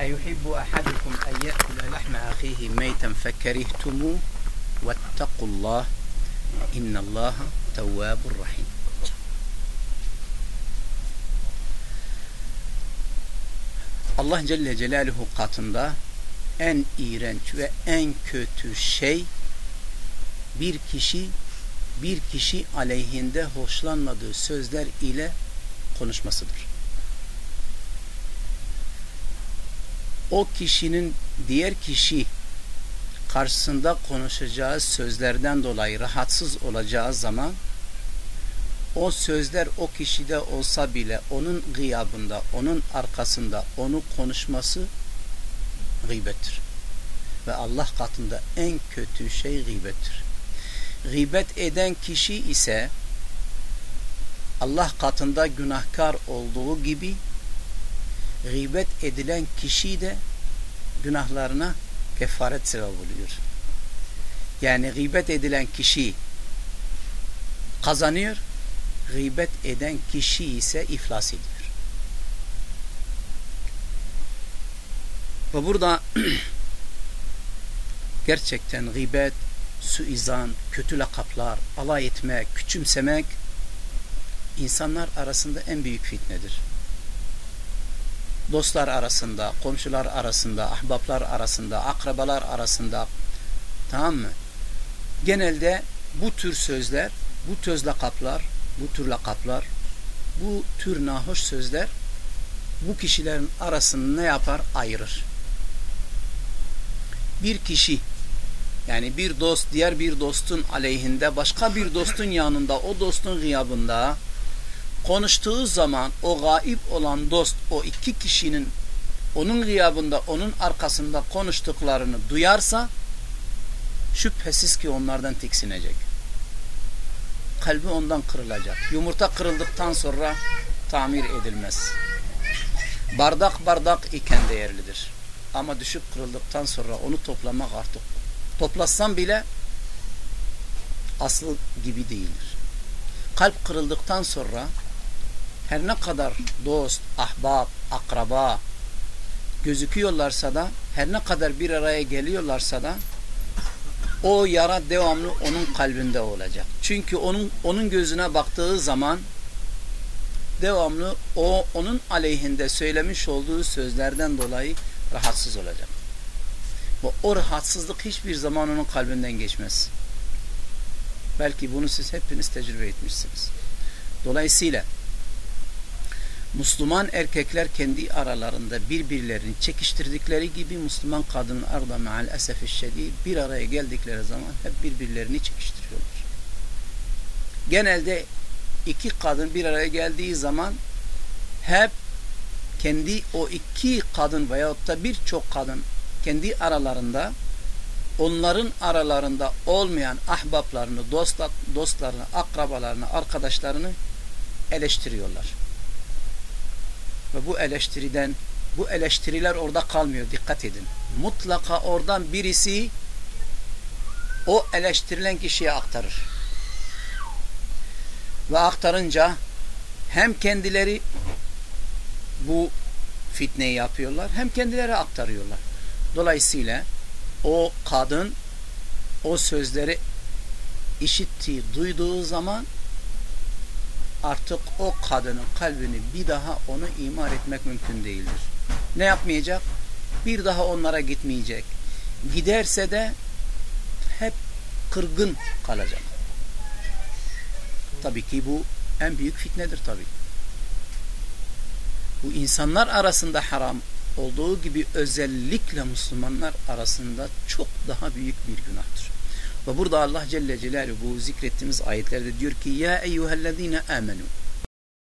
أيحب أحدكم أن يأكل لحم أخيه ميتا فكرهتموه واتقوا الله إن الله تواب رحيم Allah Celle Celaluhu katında en iğrenç ve en kötü şey bir kişi bir kişi aleyhinde hoşlanmadığı sözler ile konuşmasıdır. O kişinin diğer kişi karşısında konuşacağı sözlerden dolayı rahatsız olacağı zaman o sözler o kişide olsa bile onun gıyabında, onun arkasında onu konuşması gıybettir. Ve Allah katında en kötü şey gıybettir. Gıybet eden kişi ise Allah katında günahkar olduğu gibi gıybet edilen kişi de günahlarına kefaret sebep oluyor. Yani gıybet edilen kişi kazanıyor, gıybet eden kişi ise iflas ediyor. Ve burada gerçekten gıybet, suizan, kötü lakaplar, alay etmek, küçümsemek insanlar arasında en büyük fitnedir. Dostlar arasında, komşular arasında, ahbaplar arasında, akrabalar arasında tamam mı? Genelde bu tür sözler, bu töz lakaplar, bu tür lakaplar, bu tür nahoş sözler bu kişilerin arasını ne yapar? Ayırır. Bir kişi yani bir dost diğer bir dostun aleyhinde başka bir dostun yanında o dostun gıyabında konuştuğu zaman o gaib olan dost o iki kişinin onun gıyabında onun arkasında konuştuklarını duyarsa şüphesiz ki onlardan tiksinecek. Kalbi ondan kırılacak. Yumurta kırıldıktan sonra tamir edilmez. Bardak bardak iken değerlidir. Ama düşüp kırıldıktan sonra onu toplamak artık toplasam bile asıl gibi değildir. Kalp kırıldıktan sonra her ne kadar dost, ahbap, akraba gözüküyorlarsa da her ne kadar bir araya geliyorlarsa da o yara devamlı onun kalbinde olacak. Çünkü onun onun gözüne baktığı zaman devamlı o onun aleyhinde söylemiş olduğu sözlerden dolayı rahatsız olacak. Bu o rahatsızlık hiçbir zaman onun kalbinden geçmez. Belki bunu siz hepiniz tecrübe etmişsiniz. Dolayısıyla Müslüman erkekler kendi aralarında birbirlerini çekiştirdikleri gibi Müslüman kadınlar da meal esefi şedid bir araya geldikleri zaman hep birbirlerini çekiştiriyorlar. Genelde iki kadın bir araya geldiği zaman hep kendi o iki kadın veyahut da birçok kadın kendi aralarında onların aralarında olmayan ahbaplarını, dostlar, dostlarını, akrabalarını, arkadaşlarını eleştiriyorlar. Ve bu eleştiriden bu eleştiriler orada kalmıyor. Dikkat edin. Mutlaka oradan birisi o eleştirilen kişiye aktarır. Ve aktarınca hem kendileri bu fitneyi yapıyorlar hem kendileri aktarıyorlar. Dolayısıyla o kadın o sözleri işittiği, duyduğu zaman artık o kadının kalbini bir daha onu imar etmek mümkün değildir. Ne yapmayacak? Bir daha onlara gitmeyecek. Giderse de hep kırgın kalacak. Tabii ki bu en büyük fitnedir tabii. Bu insanlar arasında haram olduğu gibi özellikle Müslümanlar arasında çok daha büyük bir günahtır. Ve burada Allah Celle Celaluhu zikrettiğimiz ayetlerde diyor ki Ya eyyühellezine amenu